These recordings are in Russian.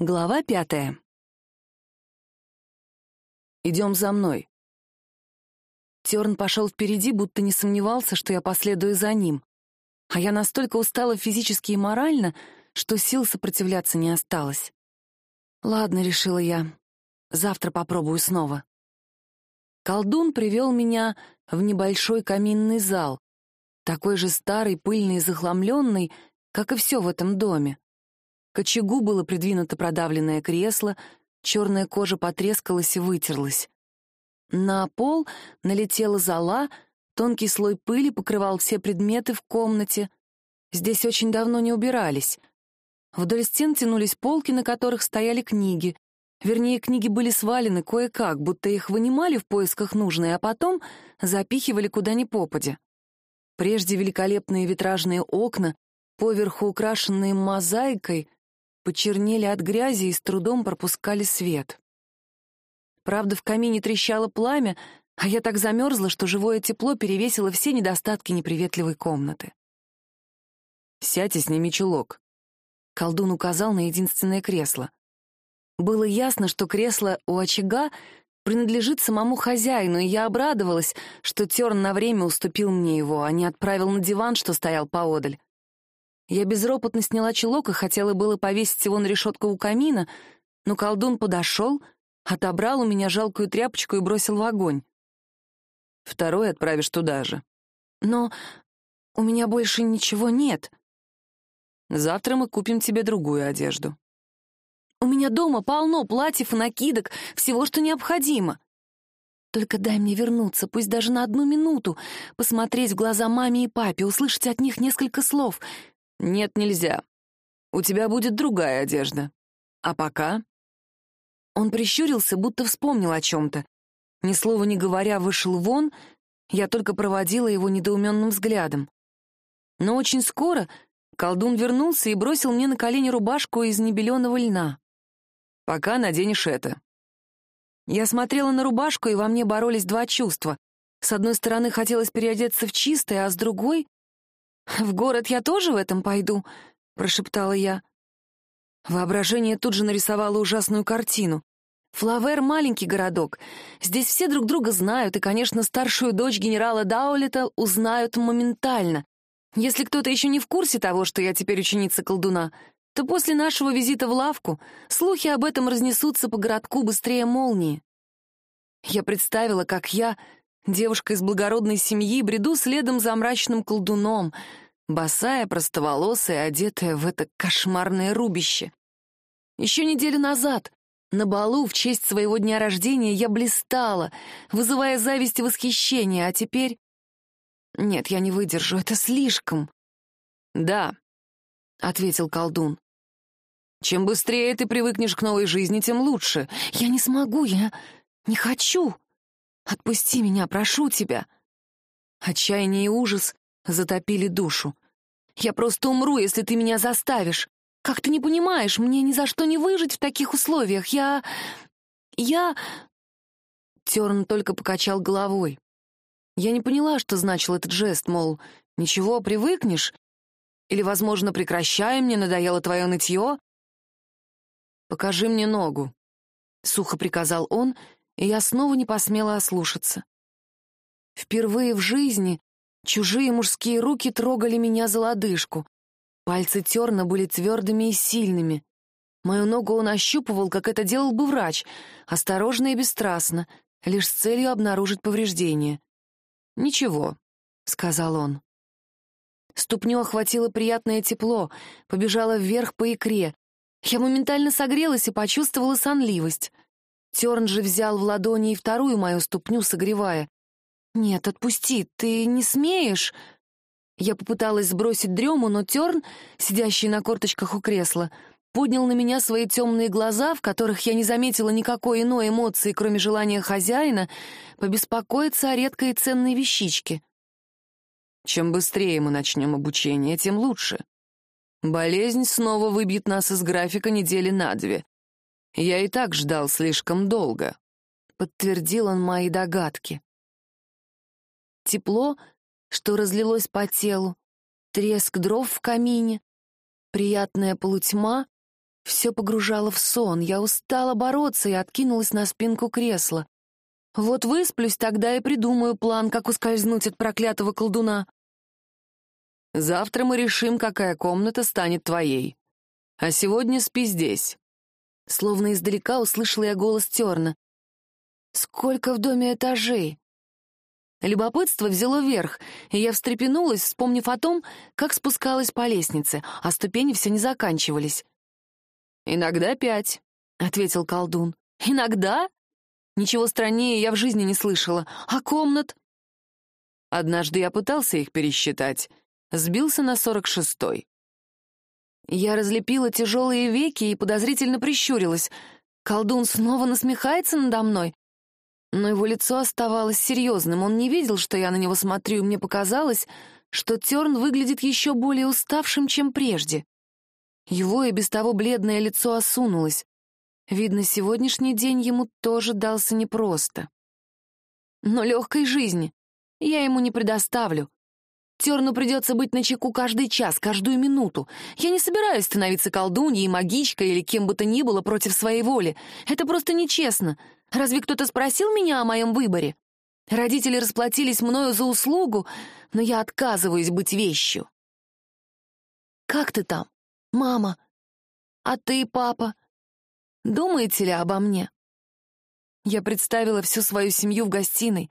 Глава пятая. «Идем за мной». Терн пошел впереди, будто не сомневался, что я последую за ним. А я настолько устала физически и морально, что сил сопротивляться не осталось. «Ладно», — решила я, — «завтра попробую снова». Колдун привел меня в небольшой каминный зал, такой же старый, пыльный и захламленный, как и все в этом доме. К очагу было придвинуто продавленное кресло, черная кожа потрескалась и вытерлась. На пол налетела зола, тонкий слой пыли покрывал все предметы в комнате. Здесь очень давно не убирались. Вдоль стен тянулись полки, на которых стояли книги. Вернее, книги были свалены кое-как, будто их вынимали в поисках нужной, а потом запихивали куда ни попадя. Прежде великолепные витражные окна, поверху украшенные мозаикой, почернели от грязи и с трудом пропускали свет. Правда, в камине трещало пламя, а я так замерзла, что живое тепло перевесило все недостатки неприветливой комнаты. «Сядь и сними чулок», — колдун указал на единственное кресло. Было ясно, что кресло у очага принадлежит самому хозяину, и я обрадовалась, что Терн на время уступил мне его, а не отправил на диван, что стоял поодаль. Я безропотно сняла чулок и хотела было повесить его на решетку у камина, но колдун подошел, отобрал у меня жалкую тряпочку и бросил в огонь. Второй отправишь туда же. Но у меня больше ничего нет. Завтра мы купим тебе другую одежду. У меня дома полно платьев и накидок, всего, что необходимо. Только дай мне вернуться, пусть даже на одну минуту, посмотреть в глаза маме и папе, услышать от них несколько слов — «Нет, нельзя. У тебя будет другая одежда. А пока...» Он прищурился, будто вспомнил о чем-то. Ни слова не говоря, вышел вон, я только проводила его недоуменным взглядом. Но очень скоро колдун вернулся и бросил мне на колени рубашку из небеленого льна. «Пока наденешь это». Я смотрела на рубашку, и во мне боролись два чувства. С одной стороны, хотелось переодеться в чистое, а с другой «В город я тоже в этом пойду?» — прошептала я. Воображение тут же нарисовало ужасную картину. Флавер — маленький городок. Здесь все друг друга знают, и, конечно, старшую дочь генерала Даулета узнают моментально. Если кто-то еще не в курсе того, что я теперь ученица колдуна, то после нашего визита в лавку слухи об этом разнесутся по городку быстрее молнии. Я представила, как я Девушка из благородной семьи бреду следом за мрачным колдуном, босая, простоволосая, одетая в это кошмарное рубище. Еще неделю назад на балу в честь своего дня рождения я блистала, вызывая зависть и восхищение, а теперь... Нет, я не выдержу, это слишком. «Да», — ответил колдун. «Чем быстрее ты привыкнешь к новой жизни, тем лучше. Я не смогу, я не хочу». Отпусти меня, прошу тебя!» Отчаяние и ужас затопили душу. «Я просто умру, если ты меня заставишь. Как ты не понимаешь, мне ни за что не выжить в таких условиях. Я... я...» Терн только покачал головой. Я не поняла, что значил этот жест, мол, ничего, привыкнешь? Или, возможно, прекращай, мне надоело твое нытье? «Покажи мне ногу», — сухо приказал он, и я снова не посмела ослушаться. Впервые в жизни чужие мужские руки трогали меня за лодыжку. Пальцы терна были твердыми и сильными. Мою ногу он ощупывал, как это делал бы врач, осторожно и бесстрастно, лишь с целью обнаружить повреждение. «Ничего», — сказал он. Ступню охватило приятное тепло, побежала вверх по икре. Я моментально согрелась и почувствовала сонливость. Терн же взял в ладони и вторую мою ступню, согревая. «Нет, отпусти, ты не смеешь!» Я попыталась сбросить дрему, но Терн, сидящий на корточках у кресла, поднял на меня свои темные глаза, в которых я не заметила никакой иной эмоции, кроме желания хозяина, побеспокоиться о редкой и ценной вещичке. «Чем быстрее мы начнем обучение, тем лучше. Болезнь снова выбьет нас из графика недели на две. Я и так ждал слишком долго. Подтвердил он мои догадки. Тепло, что разлилось по телу, треск дров в камине, приятная полутьма, Все погружало в сон, я устала бороться и откинулась на спинку кресла. Вот высплюсь, тогда и придумаю план, как ускользнуть от проклятого колдуна. Завтра мы решим, какая комната станет твоей. А сегодня спи здесь. Словно издалека услышала я голос Терна. Сколько в доме этажей? Любопытство взяло верх, и я встрепенулась, вспомнив о том, как спускалась по лестнице, а ступени все не заканчивались. «Иногда пять», — ответил колдун. «Иногда?» Ничего страннее я в жизни не слышала. А комнат? Однажды я пытался их пересчитать. Сбился на сорок шестой. Я разлепила тяжелые веки и подозрительно прищурилась. Колдун снова насмехается надо мной. Но его лицо оставалось серьезным. Он не видел, что я на него смотрю, и мне показалось, что Терн выглядит еще более уставшим, чем прежде. Его и без того бледное лицо осунулось. Видно, сегодняшний день ему тоже дался непросто. Но легкой жизни я ему не предоставлю. Терну придется быть начеку каждый час, каждую минуту. Я не собираюсь становиться колдуньей, магичкой или кем бы то ни было против своей воли. Это просто нечестно. Разве кто-то спросил меня о моем выборе? Родители расплатились мною за услугу, но я отказываюсь быть вещью. «Как ты там, мама? А ты, папа? Думаете ли обо мне?» Я представила всю свою семью в гостиной,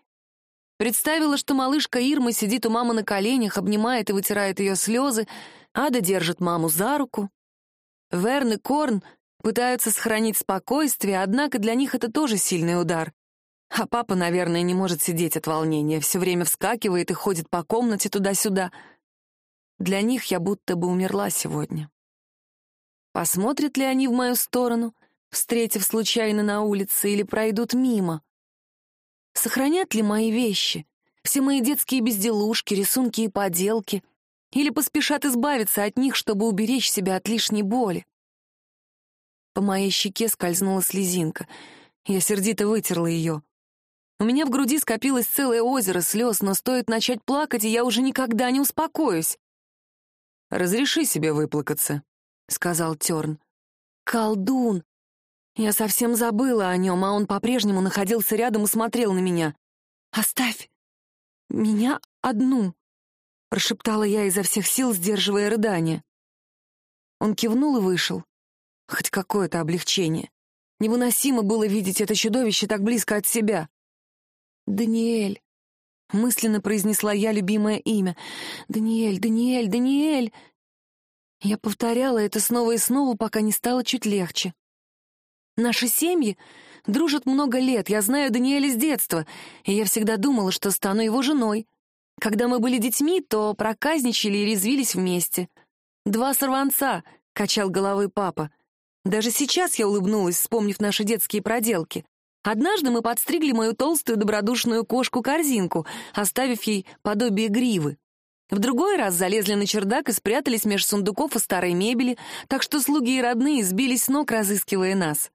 Представила, что малышка Ирма сидит у мамы на коленях, обнимает и вытирает ее слезы, Ада держит маму за руку. Верн и Корн пытаются сохранить спокойствие, однако для них это тоже сильный удар. А папа, наверное, не может сидеть от волнения, все время вскакивает и ходит по комнате туда-сюда. Для них я будто бы умерла сегодня. Посмотрят ли они в мою сторону, встретив случайно на улице, или пройдут мимо? Сохранят ли мои вещи? Все мои детские безделушки, рисунки и поделки? Или поспешат избавиться от них, чтобы уберечь себя от лишней боли? По моей щеке скользнула слезинка. Я сердито вытерла ее. У меня в груди скопилось целое озеро слез, но стоит начать плакать, и я уже никогда не успокоюсь. «Разреши себе выплакаться», — сказал Терн. «Колдун! Я совсем забыла о нем, а он по-прежнему находился рядом и смотрел на меня. «Оставь меня одну», — прошептала я изо всех сил, сдерживая рыдание. Он кивнул и вышел. Хоть какое-то облегчение. Невыносимо было видеть это чудовище так близко от себя. «Даниэль», — мысленно произнесла я любимое имя. «Даниэль, Даниэль, Даниэль!» Я повторяла это снова и снова, пока не стало чуть легче. Наши семьи дружат много лет, я знаю Даниэля с детства, и я всегда думала, что стану его женой. Когда мы были детьми, то проказничали и резвились вместе. «Два сорванца», — качал головой папа. Даже сейчас я улыбнулась, вспомнив наши детские проделки. Однажды мы подстригли мою толстую добродушную кошку-корзинку, оставив ей подобие гривы. В другой раз залезли на чердак и спрятались меж сундуков и старой мебели, так что слуги и родные сбились с ног, разыскивая нас.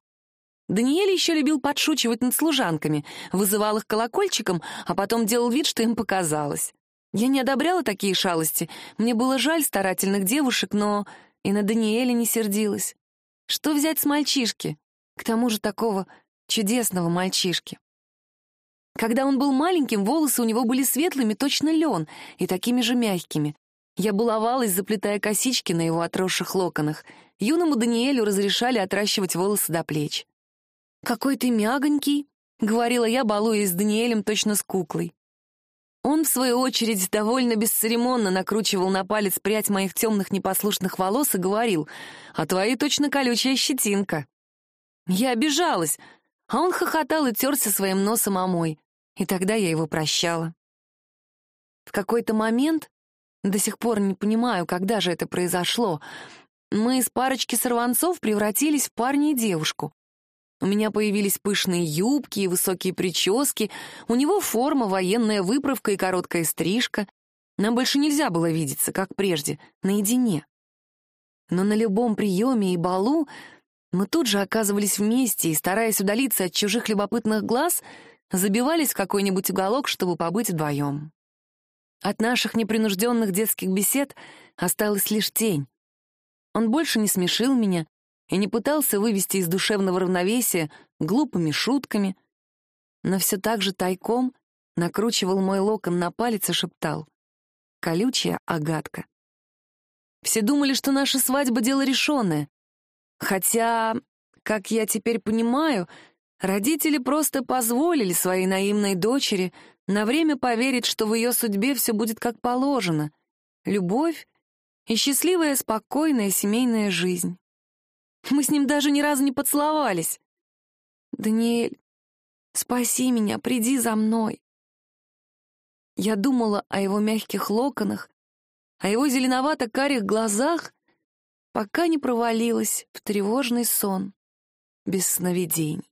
Даниэль еще любил подшучивать над служанками, вызывал их колокольчиком, а потом делал вид, что им показалось. Я не одобряла такие шалости, мне было жаль старательных девушек, но и на Даниэля не сердилась. Что взять с мальчишки? К тому же такого чудесного мальчишки. Когда он был маленьким, волосы у него были светлыми, точно лен, и такими же мягкими. Я баловалась, заплетая косички на его отросших локонах. Юному Даниэлю разрешали отращивать волосы до плеч. «Какой ты мягонький», — говорила я, балуясь с Даниэлем точно с куклой. Он, в свою очередь, довольно бесцеремонно накручивал на палец прядь моих темных непослушных волос и говорил, «А твои точно колючая щетинка». Я обижалась, а он хохотал и терся своим носом о мой, и тогда я его прощала. В какой-то момент, до сих пор не понимаю, когда же это произошло, мы из парочки сорванцов превратились в парня и девушку. У меня появились пышные юбки и высокие прически, у него форма, военная выправка и короткая стрижка. Нам больше нельзя было видеться, как прежде, наедине. Но на любом приеме и балу мы тут же оказывались вместе и, стараясь удалиться от чужих любопытных глаз, забивались в какой-нибудь уголок, чтобы побыть вдвоем. От наших непринужденных детских бесед осталась лишь тень. Он больше не смешил меня, и не пытался вывести из душевного равновесия глупыми шутками, но все так же тайком накручивал мой локон на палец и шептал «Колючая агатка». Все думали, что наша свадьба — дело решенное. Хотя, как я теперь понимаю, родители просто позволили своей наивной дочери на время поверить, что в ее судьбе все будет как положено. Любовь и счастливая, спокойная семейная жизнь. Мы с ним даже ни разу не поцеловались. «Даниэль, спаси меня, приди за мной». Я думала о его мягких локонах, о его зеленовато-карих глазах, пока не провалилась в тревожный сон без сновидений.